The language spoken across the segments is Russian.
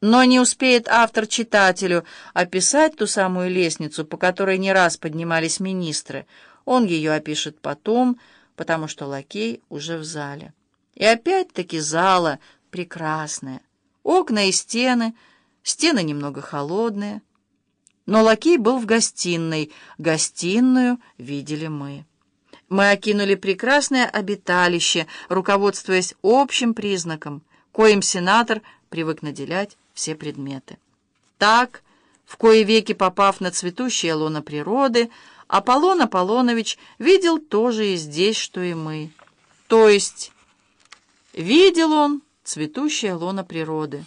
Но не успеет автор читателю описать ту самую лестницу, по которой не раз поднимались министры. Он ее опишет потом, потому что лакей уже в зале. И опять-таки зала прекрасная. Окна и стены, стены немного холодные. Но лакей был в гостиной. Гостиную видели мы. Мы окинули прекрасное обиталище, руководствуясь общим признаком, коим сенатор привык наделять все предметы. Так, в кои веки попав на цветущее лоно природы, Аполлон Аполлонович видел то же и здесь, что и мы. То есть видел он цветущее лоно природы.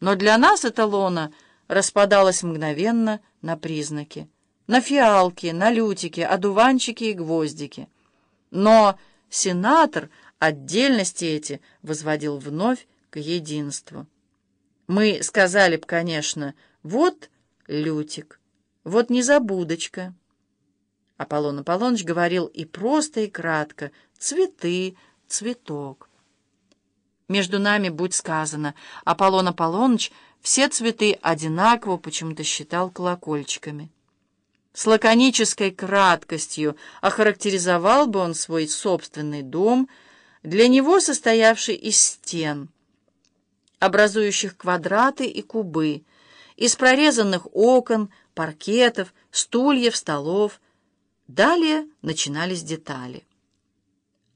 Но для нас это лоно распадалось мгновенно на признаки. На фиалки, на лютики, одуванчики и гвоздики. Но сенатор отдельности эти возводил вновь к единству. Мы сказали б, конечно, вот Лютик, вот незабудочка. Аполлон Аполлоныч говорил и просто, и кратко. Цветы, цветок. Между нами, будь сказано, Аполлон Аполлоныч все цветы одинаково почему-то считал колокольчиками. С лаконической краткостью охарактеризовал бы он свой собственный дом, для него состоявший из стен — образующих квадраты и кубы, из прорезанных окон, паркетов, стульев, столов. Далее начинались детали.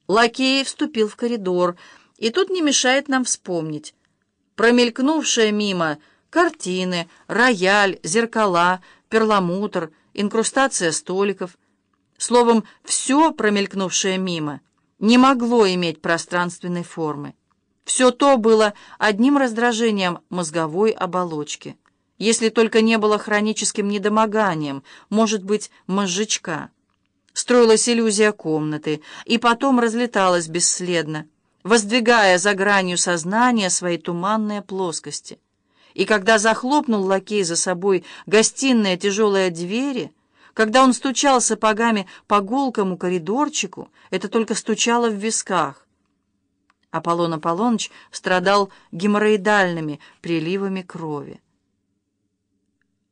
Лакей вступил в коридор, и тут не мешает нам вспомнить. Промелькнувшие мимо картины, рояль, зеркала, перламутр, инкрустация столиков. Словом, все промелькнувшее мимо не могло иметь пространственной формы. Все то было одним раздражением мозговой оболочки, если только не было хроническим недомоганием, может быть, мозжечка. Строилась иллюзия комнаты, и потом разлеталась бесследно, воздвигая за гранью сознания свои туманные плоскости. И когда захлопнул лакей за собой гостиные тяжелые двери, когда он стучал сапогами по гулкому коридорчику, это только стучало в висках, Аполлон Аполлоныч страдал геморроидальными приливами крови.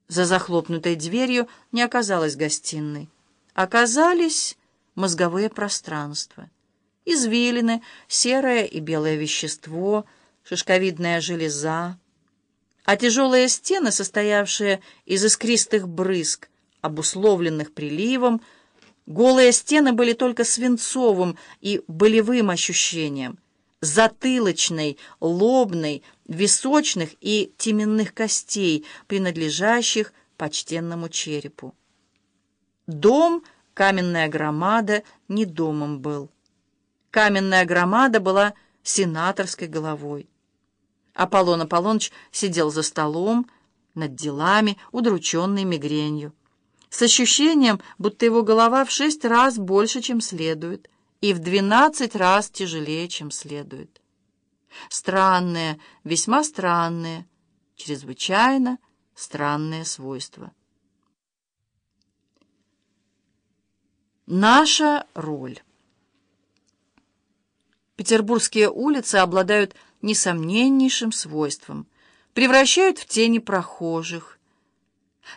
За захлопнутой дверью не оказалось гостиной. Оказались мозговые пространства. Извилины, серое и белое вещество, шишковидная железа, а тяжелые стены, состоявшие из искристых брызг, обусловленных приливом, голые стены были только свинцовым и болевым ощущением — затылочной, лобной, височных и теменных костей, принадлежащих почтенному черепу. Дом, каменная громада, не домом был. Каменная громада была сенаторской головой. Аполлон Аполлоныч сидел за столом, над делами, удрученный мигренью, с ощущением, будто его голова в шесть раз больше, чем следует — и в двенадцать раз тяжелее, чем следует. Странные, весьма странные, чрезвычайно странные свойства. Наша роль. Петербургские улицы обладают несомненнейшим свойством. Превращают в тени прохожих.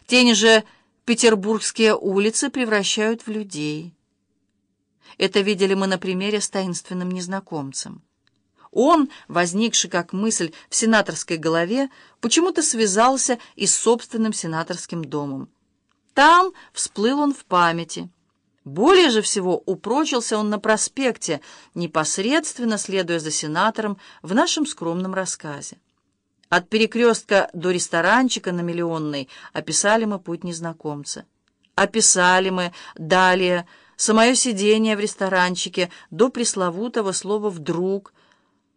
Тени же петербургские улицы превращают в людей. Это видели мы на примере с таинственным незнакомцем. Он, возникший как мысль в сенаторской голове, почему-то связался и с собственным сенаторским домом. Там всплыл он в памяти. Более же всего упрочился он на проспекте, непосредственно следуя за сенатором в нашем скромном рассказе. От перекрестка до ресторанчика на Миллионной описали мы путь незнакомца. Описали мы далее самое сидение в ресторанчике до пресловутого слова «вдруг»,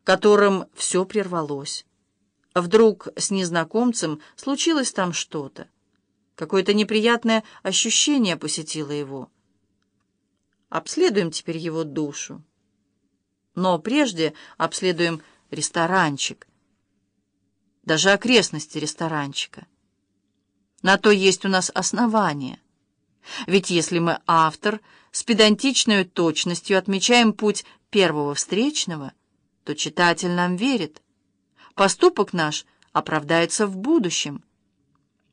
которым все прервалось. Вдруг с незнакомцем случилось там что-то. Какое-то неприятное ощущение посетило его. Обследуем теперь его душу. Но прежде обследуем ресторанчик, даже окрестности ресторанчика. На то есть у нас основания. Ведь если мы автор, с педантичной точностью отмечаем путь первого встречного, то читатель нам верит. Поступок наш оправдается в будущем.